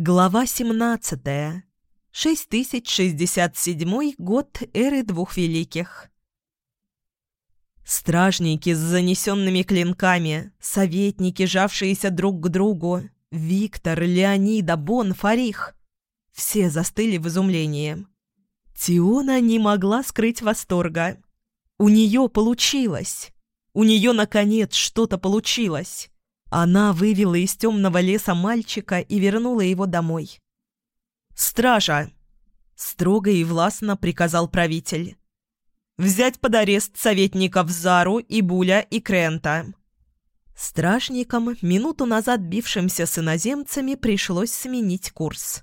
Глава 17. 6067 год эры двух великих. Стражники с занесенными клинками, советники, жавшиеся друг к другу, Виктор, Леонида, Бон, Фарих. Все застыли в изумлении. Тиона не могла скрыть восторга. У нее получилось. У нее, наконец, что-то получилось. Она вывела из темного леса мальчика и вернула его домой. «Стража!» — строго и властно приказал правитель. «Взять под арест советников Зару, Буля и Крента». Стражникам, минуту назад бившимся с иноземцами, пришлось сменить курс.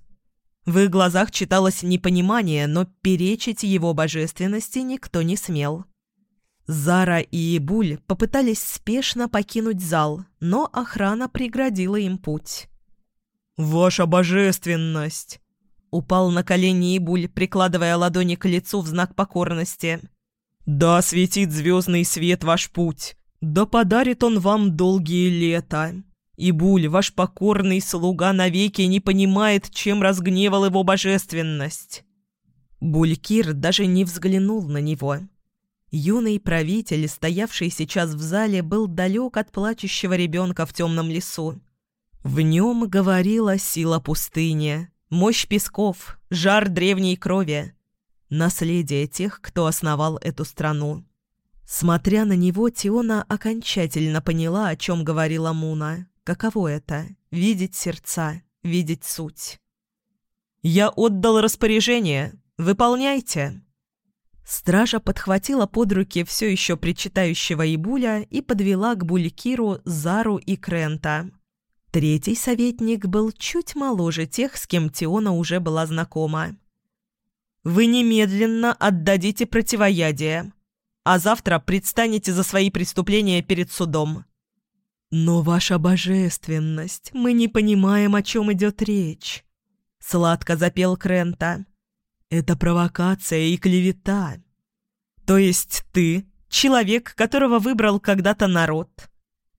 В их глазах читалось непонимание, но перечить его божественности никто не смел. Зара и Ибуль попытались спешно покинуть зал, но охрана преградила им путь. «Ваша божественность!» Упал на колени Ибуль, прикладывая ладони к лицу в знак покорности. «Да светит звездный свет ваш путь! Да подарит он вам долгие лета! Ибуль, ваш покорный слуга навеки не понимает, чем разгневал его божественность!» Булькир даже не взглянул на него. Юный правитель, стоявший сейчас в зале, был далек от плачущего ребенка в темном лесу. В нем говорила сила пустыни, мощь песков, жар древней крови, наследие тех, кто основал эту страну. Смотря на него, Тиона окончательно поняла, о чем говорила Муна. Каково это — видеть сердца, видеть суть. «Я отдал распоряжение. Выполняйте!» Стража подхватила под руки все еще причитающего Ибуля и подвела к Булькиру Зару и Крента. Третий советник был чуть моложе тех, с кем Тиона уже была знакома. «Вы немедленно отдадите противоядие, а завтра предстанете за свои преступления перед судом». «Но ваша божественность, мы не понимаем, о чем идет речь», — сладко запел Крента. Это провокация и клевета. То есть ты — человек, которого выбрал когда-то народ.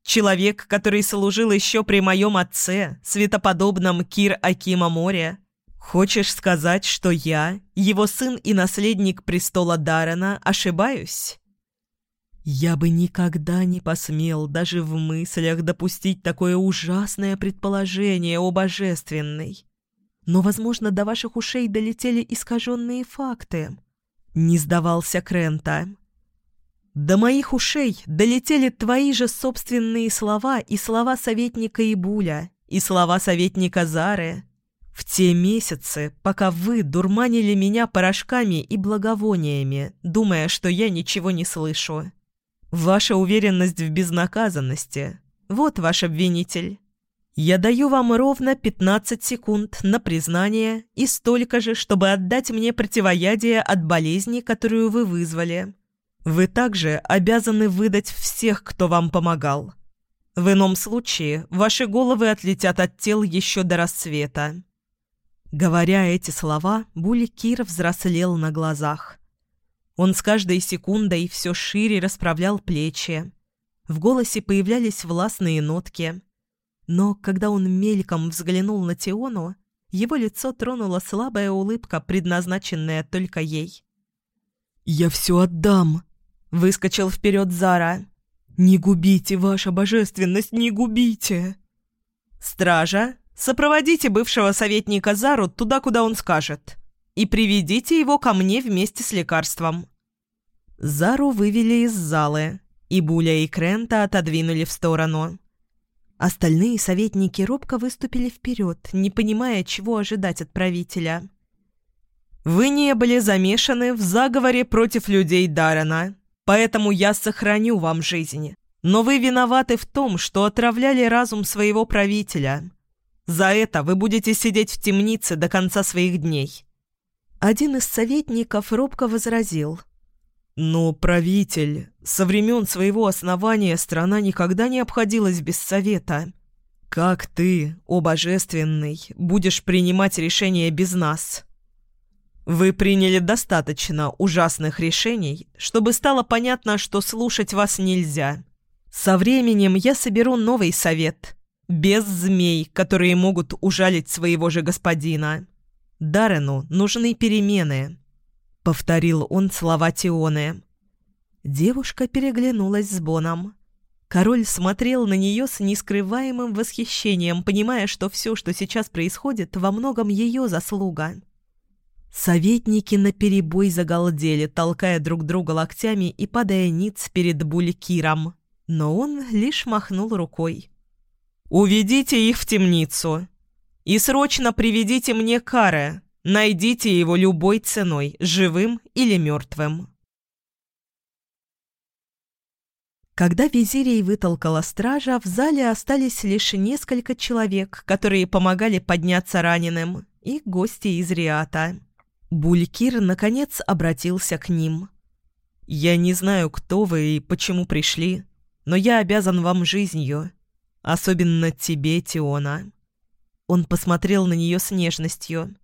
Человек, который служил еще при моем отце, светоподобном Кир Акима Море. Хочешь сказать, что я, его сын и наследник престола Дарана, ошибаюсь? Я бы никогда не посмел даже в мыслях допустить такое ужасное предположение о божественной. Но, возможно, до ваших ушей долетели искаженные факты. Не сдавался Крента. До моих ушей долетели твои же собственные слова и слова советника Ибуля, и слова советника Зары. В те месяцы, пока вы дурманили меня порошками и благовониями, думая, что я ничего не слышу. Ваша уверенность в безнаказанности — вот ваш обвинитель. Я даю вам ровно 15 секунд на признание и столько же, чтобы отдать мне противоядие от болезни, которую вы вызвали. Вы также обязаны выдать всех, кто вам помогал. В ином случае ваши головы отлетят от тел еще до рассвета». Говоря эти слова, Булькир взрослел на глазах. Он с каждой секундой все шире расправлял плечи. В голосе появлялись властные нотки – но когда он мельком взглянул на Тиону, его лицо тронула слабая улыбка, предназначенная только ей. «Я все отдам!» — выскочил вперед Зара. «Не губите, ваша божественность, не губите!» «Стража, сопроводите бывшего советника Зару туда, куда он скажет, и приведите его ко мне вместе с лекарством». Зару вывели из залы, и Буля и Крента отодвинули в сторону. Остальные советники робко выступили вперед, не понимая, чего ожидать от правителя. «Вы не были замешаны в заговоре против людей Дарана, поэтому я сохраню вам жизнь. Но вы виноваты в том, что отравляли разум своего правителя. За это вы будете сидеть в темнице до конца своих дней». Один из советников робко возразил – но, правитель, со времен своего основания страна никогда не обходилась без совета. Как ты, о божественный, будешь принимать решения без нас? Вы приняли достаточно ужасных решений, чтобы стало понятно, что слушать вас нельзя. Со временем я соберу новый совет. без змей, которые могут ужалить своего же господина. Дарену нужны перемены», — повторил он слова Тионы. Девушка переглянулась с Боном. Король смотрел на нее с нескрываемым восхищением, понимая, что все, что сейчас происходит, во многом ее заслуга. Советники наперебой загалдели, толкая друг друга локтями и падая ниц перед Булькиром. Но он лишь махнул рукой. «Уведите их в темницу и срочно приведите мне Каре. Найдите его любой ценой, живым или мертвым». Когда визирей вытолкала стража, в зале остались лишь несколько человек, которые помогали подняться раненым, и гости из Риата. Булькир, наконец, обратился к ним. «Я не знаю, кто вы и почему пришли, но я обязан вам жизнью, особенно тебе, Тиона». Он посмотрел на нее с нежностью.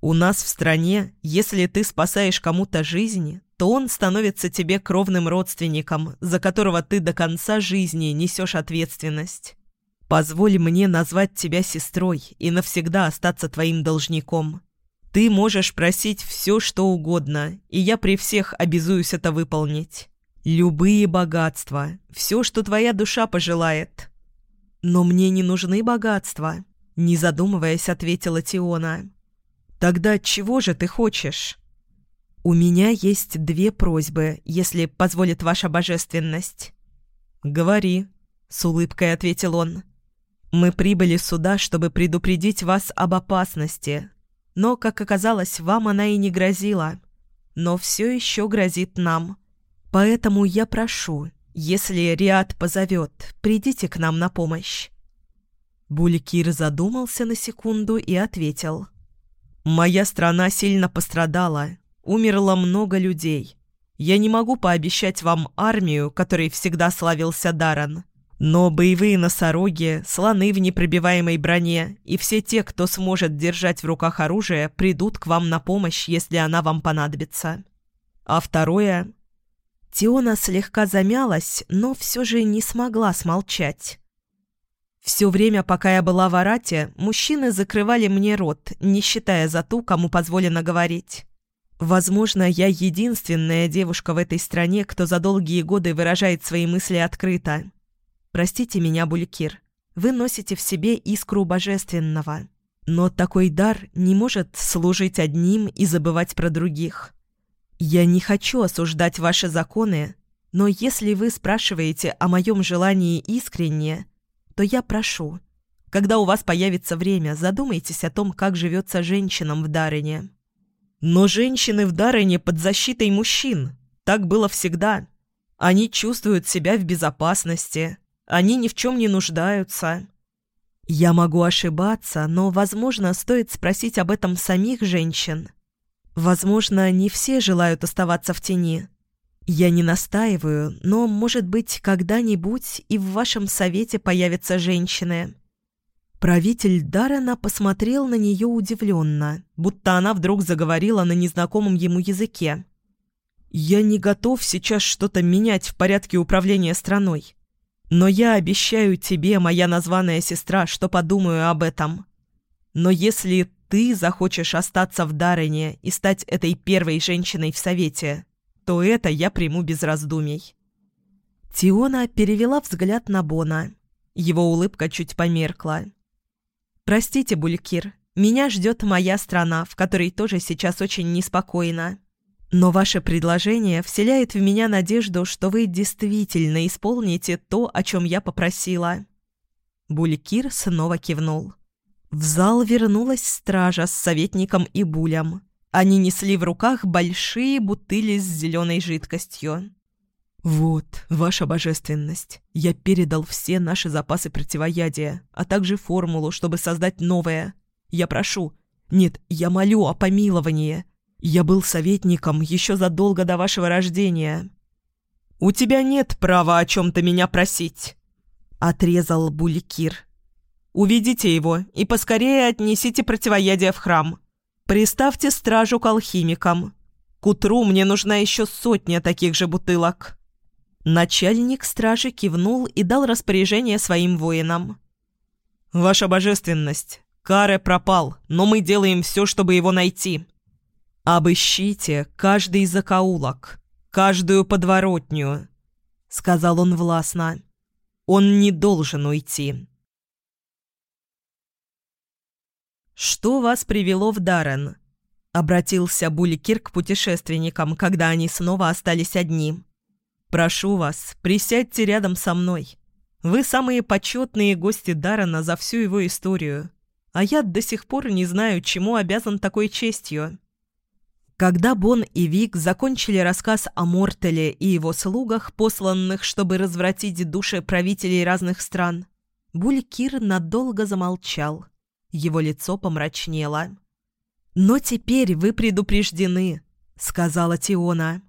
«У нас в стране, если ты спасаешь кому-то жизнь, то он становится тебе кровным родственником, за которого ты до конца жизни несешь ответственность. Позволь мне назвать тебя сестрой и навсегда остаться твоим должником. Ты можешь просить все, что угодно, и я при всех обязуюсь это выполнить. Любые богатства, все, что твоя душа пожелает. Но мне не нужны богатства, не задумываясь, ответила Тиона. Тогда чего же ты хочешь? «У меня есть две просьбы, если позволит ваша божественность». «Говори», — с улыбкой ответил он. «Мы прибыли сюда, чтобы предупредить вас об опасности. Но, как оказалось, вам она и не грозила. Но все еще грозит нам. Поэтому я прошу, если Риад позовет, придите к нам на помощь». Булькир задумался на секунду и ответил. «Моя страна сильно пострадала, умерло много людей. Я не могу пообещать вам армию, которой всегда славился Даран. Но боевые носороги, слоны в непробиваемой броне и все те, кто сможет держать в руках оружие, придут к вам на помощь, если она вам понадобится. А второе... Тиона слегка замялась, но все же не смогла смолчать. Все время, пока я была в Арате, мужчины закрывали мне рот, не считая за ту, кому позволено говорить. Возможно, я единственная девушка в этой стране, кто за долгие годы выражает свои мысли открыто. Простите меня, Булькир, вы носите в себе искру божественного. Но такой дар не может служить одним и забывать про других. Я не хочу осуждать ваши законы, но если вы спрашиваете о моем желании искренне, то я прошу, когда у вас появится время, задумайтесь о том, как живется женщинам в Дарине. Но женщины в Даррене под защитой мужчин. Так было всегда. Они чувствуют себя в безопасности. Они ни в чем не нуждаются. Я могу ошибаться, но, возможно, стоит спросить об этом самих женщин. Возможно, не все желают оставаться в тени. Я не настаиваю, но, может быть, когда-нибудь и в вашем совете появятся женщины. Правитель Даррена посмотрел на нее удивленно, будто она вдруг заговорила на незнакомом ему языке. «Я не готов сейчас что-то менять в порядке управления страной. Но я обещаю тебе, моя названная сестра, что подумаю об этом. Но если ты захочешь остаться в Даррене и стать этой первой женщиной в Совете, то это я приму без раздумий». Тиона перевела взгляд на Бона. Его улыбка чуть померкла. «Простите, Булькир, меня ждет моя страна, в которой тоже сейчас очень неспокойно. Но ваше предложение вселяет в меня надежду, что вы действительно исполните то, о чем я попросила». Булькир снова кивнул. В зал вернулась стража с советником и булем. Они несли в руках большие бутыли с зеленой жидкостью. «Вот, ваша божественность, я передал все наши запасы противоядия, а также формулу, чтобы создать новое. Я прошу, нет, я молю о помиловании. Я был советником еще задолго до вашего рождения». «У тебя нет права о чем-то меня просить», — отрезал Булькир. «Уведите его и поскорее отнесите противоядие в храм. Приставьте стражу к алхимикам. К утру мне нужна еще сотня таких же бутылок». Начальник стражи кивнул и дал распоряжение своим воинам. «Ваша божественность, Каре пропал, но мы делаем все, чтобы его найти. Обыщите каждый закоулок, каждую подворотню», — сказал он властно. «Он не должен уйти». «Что вас привело в Даррен?» — обратился Булькир к путешественникам, когда они снова остались одни. «Прошу вас, присядьте рядом со мной. Вы самые почетные гости Даррена за всю его историю, а я до сих пор не знаю, чему обязан такой честью». Когда Бон и Вик закончили рассказ о Мортеле и его слугах, посланных, чтобы развратить души правителей разных стран, Булькир надолго замолчал. Его лицо помрачнело. «Но теперь вы предупреждены», — сказала Тиона.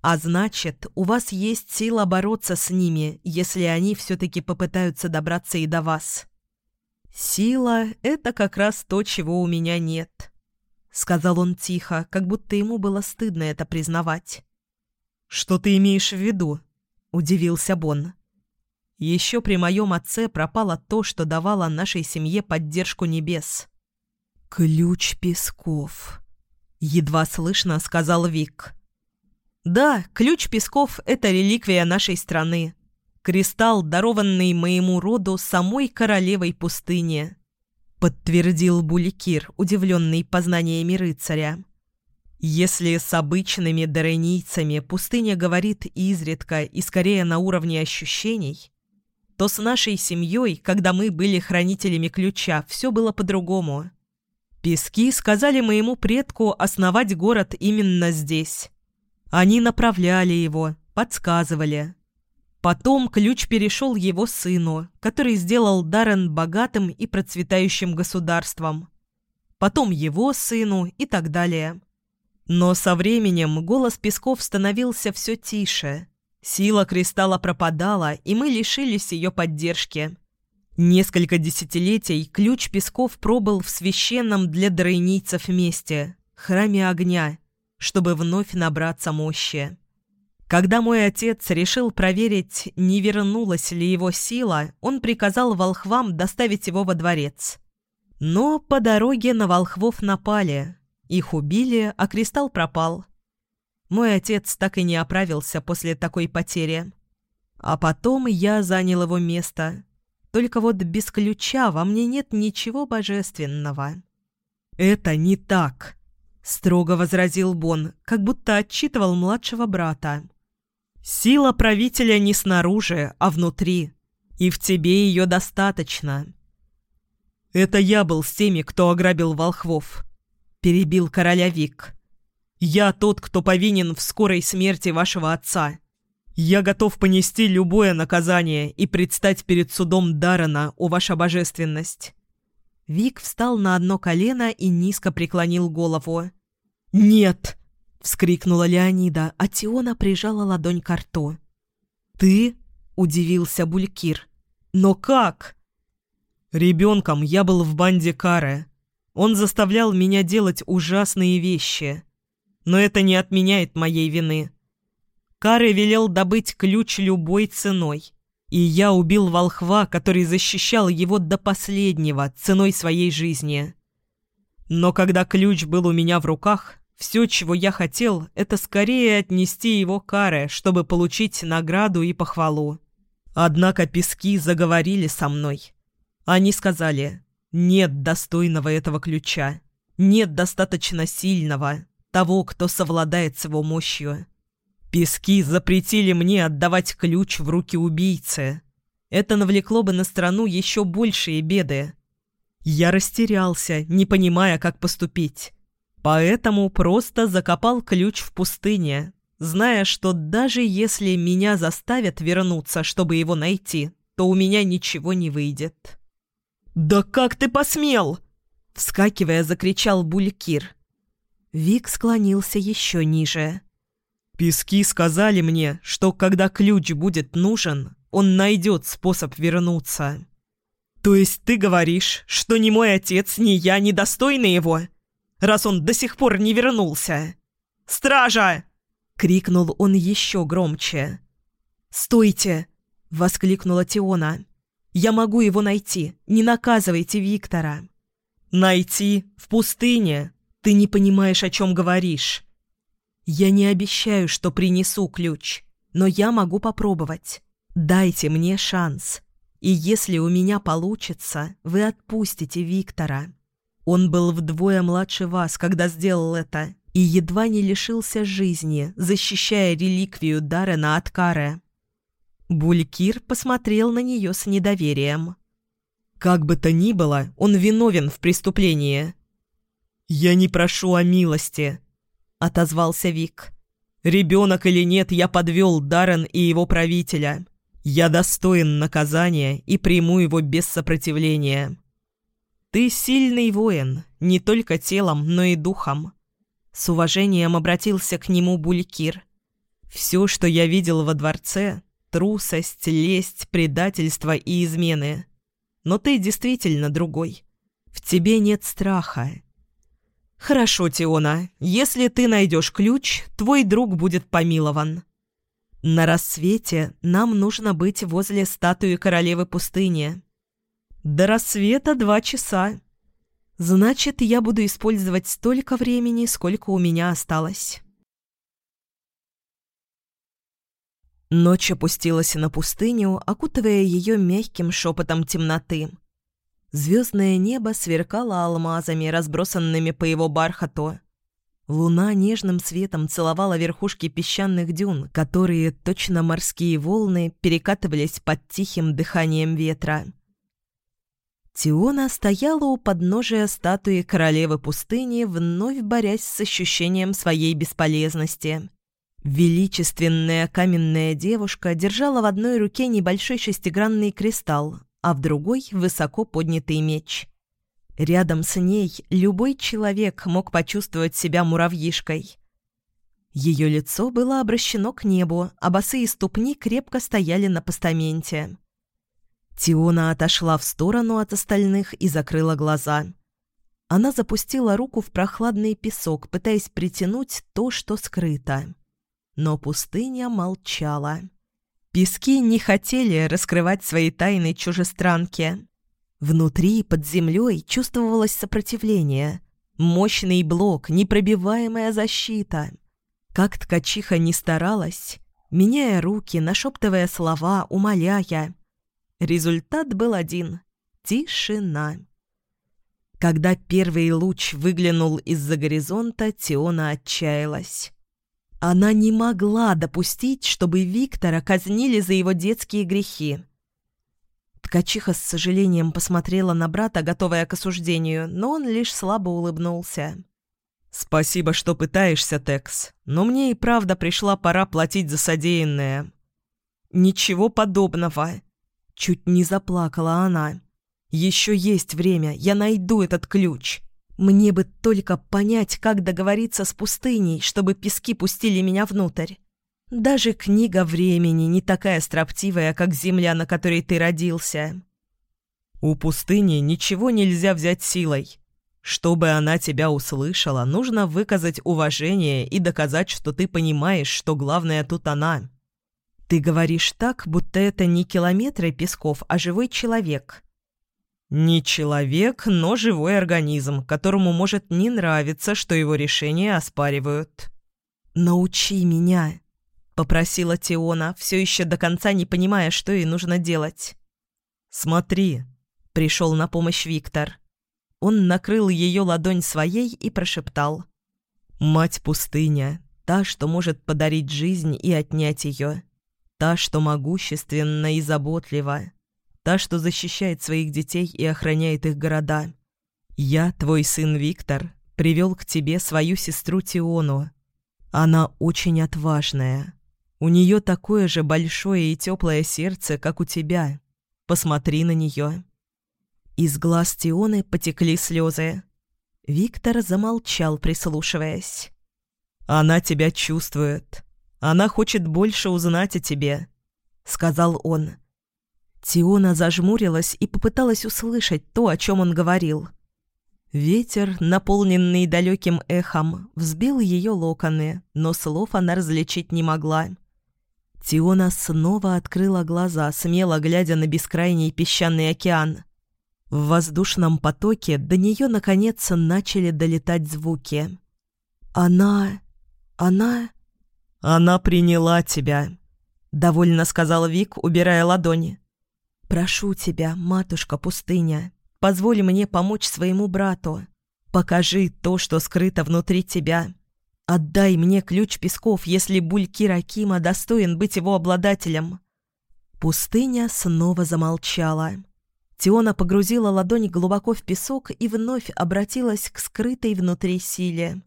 «А значит, у вас есть сила бороться с ними, если они все-таки попытаются добраться и до вас». «Сила — это как раз то, чего у меня нет», — сказал он тихо, как будто ему было стыдно это признавать. «Что ты имеешь в виду?» — удивился Бон. «Еще при моем отце пропало то, что давало нашей семье поддержку небес». «Ключ Песков», — едва слышно сказал Вик. «Да, ключ Песков — это реликвия нашей страны. Кристалл, дарованный моему роду самой королевой пустыни», — подтвердил Буликир, удивленный познаниями рыцаря. «Если с обычными даренийцами пустыня говорит изредка и скорее на уровне ощущений, то с нашей семьей, когда мы были хранителями ключа, все было по-другому. Пески сказали моему предку основать город именно здесь. Они направляли его, подсказывали. Потом ключ перешел его сыну, который сделал Даррен богатым и процветающим государством. Потом его сыну и так далее. Но со временем голос Песков становился все тише. Сила кристалла пропадала, и мы лишились ее поддержки. Несколько десятилетий ключ Песков пробыл в священном для дройницев месте – храме огня, чтобы вновь набраться мощи. Когда мой отец решил проверить, не вернулась ли его сила, он приказал волхвам доставить его во дворец. Но по дороге на волхвов напали. Их убили, а кристалл пропал. Мой отец так и не оправился после такой потери. А потом я занял его место. Только вот без ключа во мне нет ничего божественного. «Это не так», — строго возразил Бон, как будто отчитывал младшего брата. Сила правителя не снаружи, а внутри. И в тебе ее достаточно. Это я был с теми, кто ограбил волхвов. Перебил короля Вик. Я тот, кто повинен в скорой смерти вашего отца. Я готов понести любое наказание и предстать перед судом Дарана, о ваша божественность. Вик встал на одно колено и низко преклонил голову. «Нет!» — вскрикнула Леонида, а Тиона прижала ладонь к рту. «Ты?» — удивился Булькир. «Но как?» «Ребенком я был в банде Кары. Он заставлял меня делать ужасные вещи. Но это не отменяет моей вины. Кары велел добыть ключ любой ценой. И я убил волхва, который защищал его до последнего, ценой своей жизни. Но когда ключ был у меня в руках, все, чего я хотел, это скорее отнести его каре, чтобы получить награду и похвалу. Однако пески заговорили со мной. Они сказали, нет достойного этого ключа, нет достаточно сильного, того, кто совладает с его мощью. Пески запретили мне отдавать ключ в руки убийцы. Это навлекло бы на страну еще большие беды. Я растерялся, не понимая, как поступить. Поэтому просто закопал ключ в пустыне, зная, что даже если меня заставят вернуться, чтобы его найти, то у меня ничего не выйдет. «Да как ты посмел?» Вскакивая, закричал Булькир. Вик склонился еще ниже. «Пески сказали мне, что когда ключ будет нужен, он найдет способ вернуться». «То есть ты говоришь, что ни мой отец, ни я не достойны его?» раз он до сих пор не вернулся. «Стража!» — крикнул он еще громче. «Стойте!» — воскликнула Тиона. Я могу его найти. Не наказывайте Виктора». «Найти? В пустыне? Ты не понимаешь, о чем говоришь». «Я не обещаю, что принесу ключ, но я могу попробовать. Дайте мне шанс. И если у меня получится, вы отпустите Виктора. Он был вдвое младше вас, когда сделал это, и едва не лишился жизни, защищая реликвию Дарена от кары». Булькир посмотрел на нее с недоверием. «Как бы то ни было, он виновен в преступлении». «Я не прошу о милости», — отозвался Вик. «Ребенок или нет, я подвел Даррен и его правителя. Я достоин наказания и приму его без сопротивления. Ты сильный воин, не только телом, но и духом». С уважением обратился к нему Булькир. «Все, что я видел во дворце, трусость, лесть, предательство и измены. Но ты действительно другой. В тебе нет страха, «Хорошо, Тиона, если ты найдешь ключ, твой друг будет помилован». «На рассвете нам нужно быть возле статуи королевы пустыни». «До рассвета два часа. Значит, я буду использовать столько времени, сколько у меня осталось». Ночь опустилась на пустыню, окутывая ее мягким шепотом темноты. Звездное небо сверкало алмазами, разбросанными по его бархату. Луна нежным светом целовала верхушки песчаных дюн, которые, точно морские волны, перекатывались под тихим дыханием ветра. Тиона стояла у подножия статуи королевы пустыни, вновь борясь с ощущением своей бесполезности. Величественная каменная девушка держала в одной руке небольшой шестигранный кристалл, а в другой — высоко поднятый меч. Рядом с ней любой человек мог почувствовать себя муравьишкой. Ее лицо было обращено к небу, а босые ступни крепко стояли на постаменте. Тиона отошла в сторону от остальных и закрыла глаза. Она запустила руку в прохладный песок, пытаясь притянуть то, что скрыто. Но пустыня молчала. Пески не хотели раскрывать свои тайны чужестранке. Внутри, под землей, чувствовалось сопротивление. Мощный блок, непробиваемая защита. Как ткачиха не старалась, меняя руки, нашептывая слова, умоляя. Результат был один — тишина. Когда первый луч выглянул из-за горизонта, Тиона отчаялась. Она не могла допустить, чтобы Виктора казнили за его детские грехи. Ткачиха с сожалением посмотрела на брата, готовая к осуждению, но он лишь слабо улыбнулся. «Спасибо, что пытаешься, Текс, но мне и правда пришла пора платить за содеянное». «Ничего подобного!» Чуть не заплакала она. «Еще есть время, я найду этот ключ!» Мне бы только понять, как договориться с пустыней, чтобы пески пустили меня внутрь. Даже книга времени не такая строптивая, как земля, на которой ты родился. У пустыни ничего нельзя взять силой. Чтобы она тебя услышала, нужно выказать уважение и доказать, что ты понимаешь, что главное тут она. Ты говоришь так, будто это не километры песков, а живой человек. Не человек, но живой организм, которому может не нравиться, что его решения оспаривают. «Научи меня», — попросила Теона, все еще до конца не понимая, что ей нужно делать. «Смотри», — пришел на помощь Виктор. Он накрыл ее ладонь своей и прошептал. «Мать-пустыня, та, что может подарить жизнь и отнять ее, та, что могущественна и заботлива, Та, что защищает своих детей и охраняет их города. Я, твой сын Виктор, привел к тебе свою сестру Тиону. Она очень отважная. У нее такое же большое и теплое сердце, как у тебя. Посмотри на нее». Из глаз Тионы потекли слезы. Виктор замолчал, прислушиваясь. «Она тебя чувствует. Она хочет больше узнать о тебе», — сказал он. Тиона зажмурилась и попыталась услышать то, о чем он говорил. Ветер, наполненный далеким эхом, взбил ее локоны, но слов она различить не могла. Тиона снова открыла глаза, смело глядя на бескрайний песчаный океан. В воздушном потоке до нее, наконец, начали долетать звуки. «Она... она...» «Она приняла тебя», — довольно сказал Вик, убирая ладони. «Прошу тебя, матушка-пустыня, позволь мне помочь своему брату. Покажи то, что скрыто внутри тебя. Отдай мне ключ песков, если Булькир Акима достоин быть его обладателем». Пустыня снова замолчала. Тиона погрузила ладонь глубоко в песок и вновь обратилась к скрытой внутри силе.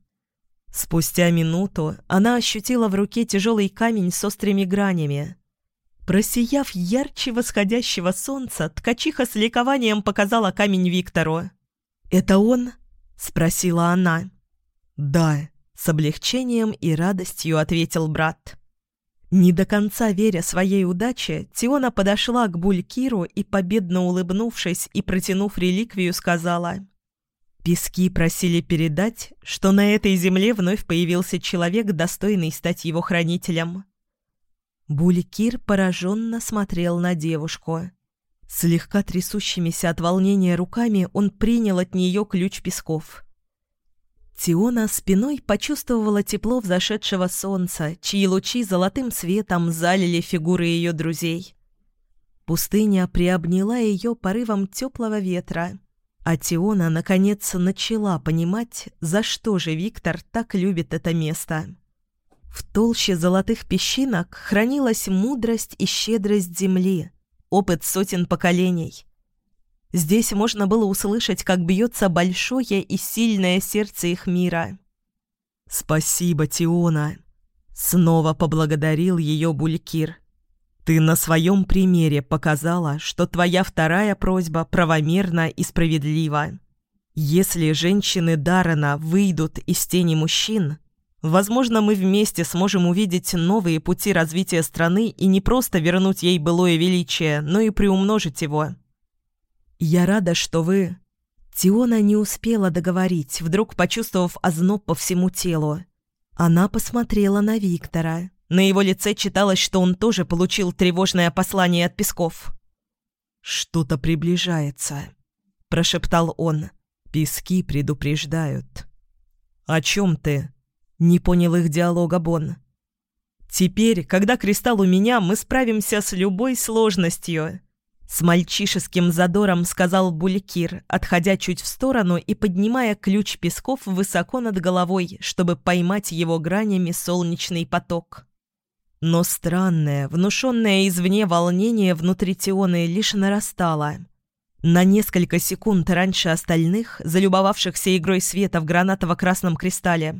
Спустя минуту она ощутила в руке тяжелый камень с острыми гранями. Просияв ярче восходящего солнца, ткачиха с ликованием показала камень Виктору. «Это он?» — спросила она. «Да», — с облегчением и радостью ответил брат. Не до конца веря своей удаче, Тиона подошла к Булькиру и, победно улыбнувшись и протянув реликвию, сказала «Пески просили передать, что на этой земле вновь появился человек, достойный стать его хранителем». Булькир пораженно смотрел на девушку. Слегка трясущимися от волнения руками он принял от нее ключ песков – Тиона спиной почувствовала тепло взошедшего солнца, чьи лучи золотым светом залили фигуры ее друзей. Пустыня приобняла ее порывом теплого ветра, а Тиона, наконец, начала понимать, за что же Виктор так любит это место. В толще золотых песчинок хранилась мудрость и щедрость земли, опыт сотен поколений – Здесь можно было услышать, как бьется большое и сильное сердце их мира. «Спасибо, Тиона!» Снова поблагодарил ее Булькир. «Ты на своем примере показала, что твоя вторая просьба правомерна и справедлива. Если женщины Дарана выйдут из тени мужчин, возможно, мы вместе сможем увидеть новые пути развития страны и не просто вернуть ей былое величие, но и приумножить его». «Я рада, что вы...» Тиона не успела договорить, вдруг почувствовав озноб по всему телу. Она посмотрела на Виктора. На его лице читалось, что он тоже получил тревожное послание от Песков. «Что-то приближается», — прошептал он. «Пески предупреждают». «О чем ты?» — не понял их диалога Бон. «Теперь, когда кристалл у меня, мы справимся с любой сложностью», с мальчишеским задором сказал Булькир, отходя чуть в сторону и поднимая ключ песков высоко над головой, чтобы поймать его гранями солнечный поток. Но странное, внушенное извне волнение внутри Тионы лишь нарастало. На несколько секунд раньше остальных, залюбовавшихся игрой света в гранатово-красном кристалле,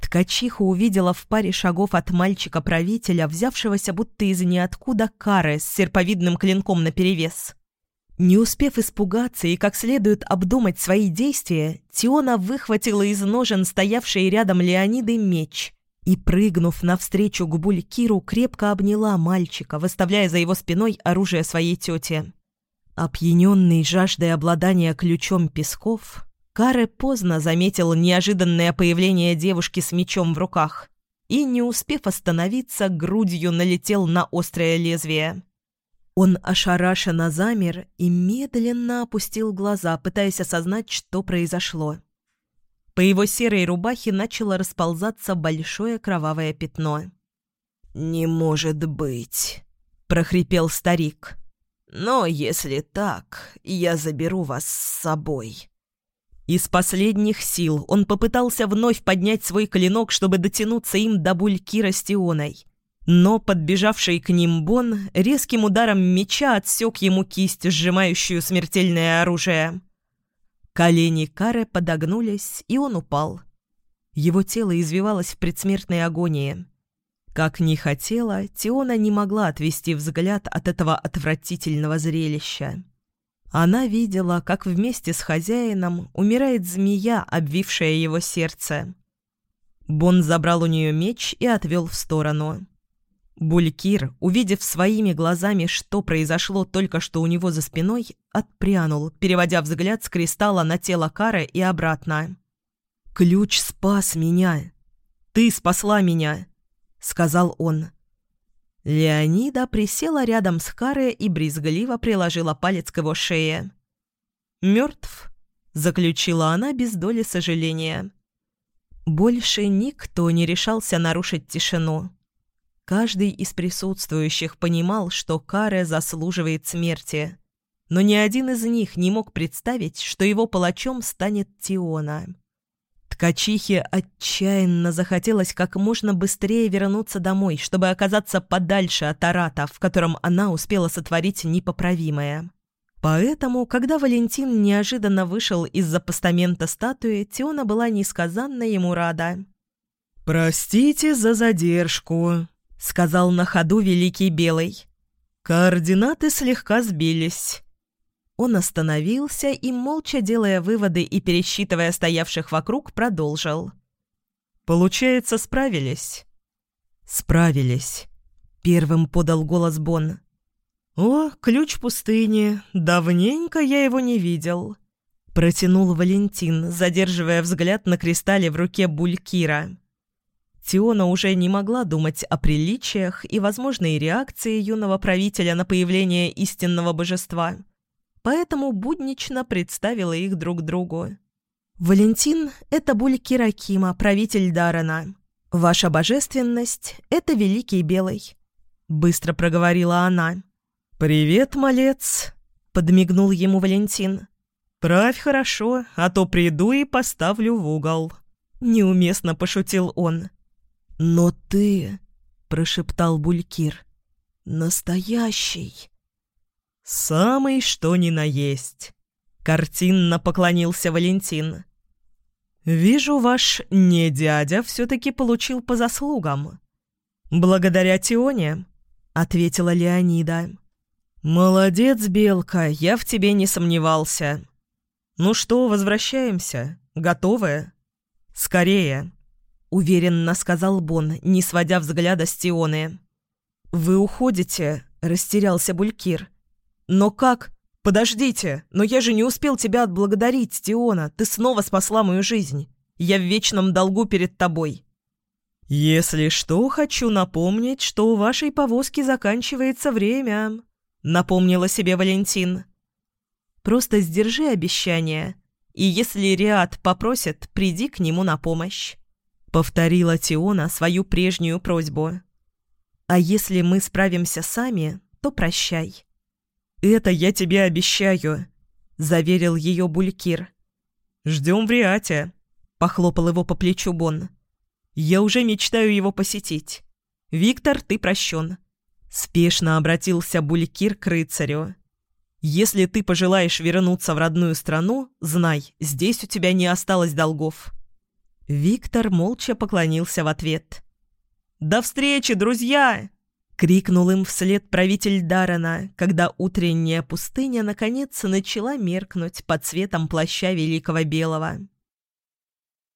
Ткачиха увидела в паре шагов от мальчика-правителя, взявшегося будто из ниоткуда кары с серповидным клинком наперевес. Не успев испугаться и как следует обдумать свои действия, Тиона выхватила из ножен стоявший рядом Леониды меч и, прыгнув навстречу к Булькиру, крепко обняла мальчика, выставляя за его спиной оружие своей тети. Опьяненный жаждой обладания ключом песков, Каре поздно заметил неожиданное появление девушки с мечом в руках и, не успев остановиться, грудью налетел на острое лезвие. Он ошарашенно замер и медленно опустил глаза, пытаясь осознать, что произошло. По его серой рубахе начало расползаться большое кровавое пятно. «Не может быть!» — прохрипел старик. «Но если так, я заберу вас с собой». Из последних сил он попытался вновь поднять свой клинок, чтобы дотянуться им до булькира с Тионой. Но подбежавший к ним Бон резким ударом меча отсек ему кисть, сжимающую смертельное оружие. Колени Каре подогнулись, и он упал. Его тело извивалось в предсмертной агонии. Как ни хотела, Тиона не могла отвести взгляд от этого отвратительного зрелища. Она видела, как вместе с хозяином умирает змея, обвившая его сердце. Бон забрал у нее меч и отвел в сторону. Булькир, увидев своими глазами, что произошло только что у него за спиной, отпрянул, переводя взгляд с кристалла на тело Кары и обратно. «Ключ спас меня! Ты спасла меня!» — сказал он. Леонида присела рядом с Каре и брезгливо приложила палец к его шее. «Мертв», — заключила она без доли сожаления. Больше никто не решался нарушить тишину. Каждый из присутствующих понимал, что Каре заслуживает смерти, но ни один из них не мог представить, что его палачом станет Тиона. Ткачихе отчаянно захотелось как можно быстрее вернуться домой, чтобы оказаться подальше от Арата, в котором она успела сотворить непоправимое. Поэтому, когда Валентин неожиданно вышел из-за постамента статуи, Тиона была несказанно ему рада. «Простите за задержку», — сказал на ходу Великий Белый. «Координаты слегка сбились». Он остановился и, молча делая выводы и пересчитывая стоявших вокруг, продолжил. «Получается, справились?» «Справились», — первым подал голос Бон. «О, ключ пустыни! Давненько я его не видел!» Протянул Валентин, задерживая взгляд на кристалле в руке Булькира. Тиона уже не могла думать о приличиях и возможной реакции юного правителя на появление истинного божества, поэтому буднично представила их друг другу. «Валентин — это Булькир Акима, правитель Дарана. Ваша божественность — это Великий Белый», — быстро проговорила она. «Привет, малец!» — подмигнул ему Валентин. «Правь хорошо, а то приду и поставлю в угол». Неуместно пошутил он. «Но ты...» — прошептал Булькир. «Настоящий!» «Самый что ни на есть!» — картинно поклонился Валентин. «Вижу, ваш не дядя все-таки получил по заслугам». «Благодаря Тионе», — ответила Леонида. «Молодец, Белка, я в тебе не сомневался. Ну что, возвращаемся? Готовы?» «Скорее», — уверенно сказал Бон, не сводя взгляда с Тионы. «Вы уходите?» — растерялся Булькир. «Но как? Подождите, но я же не успел тебя отблагодарить, Тиона. Ты снова спасла мою жизнь. Я в вечном долгу перед тобой». «Если что, хочу напомнить, что у вашей повозки заканчивается время», — напомнила себе Валентин. «Просто сдержи обещание, и если Риад попросит, приди к нему на помощь», — повторила Тиона свою прежнюю просьбу. «А если мы справимся сами, то прощай». «Это я тебе обещаю», — заверил ее Булькир. «Ждем в Риате», — похлопал его по плечу Бон. «Я уже мечтаю его посетить. Виктор, ты прощен. Спешно обратился Булькир к рыцарю. «Если ты пожелаешь вернуться в родную страну, знай, здесь у тебя не осталось долгов». Виктор молча поклонился в ответ. «До встречи, друзья!» — крикнул им вслед правитель Дарана, когда утренняя пустыня наконец начала меркнуть под цветом плаща Великого Белого.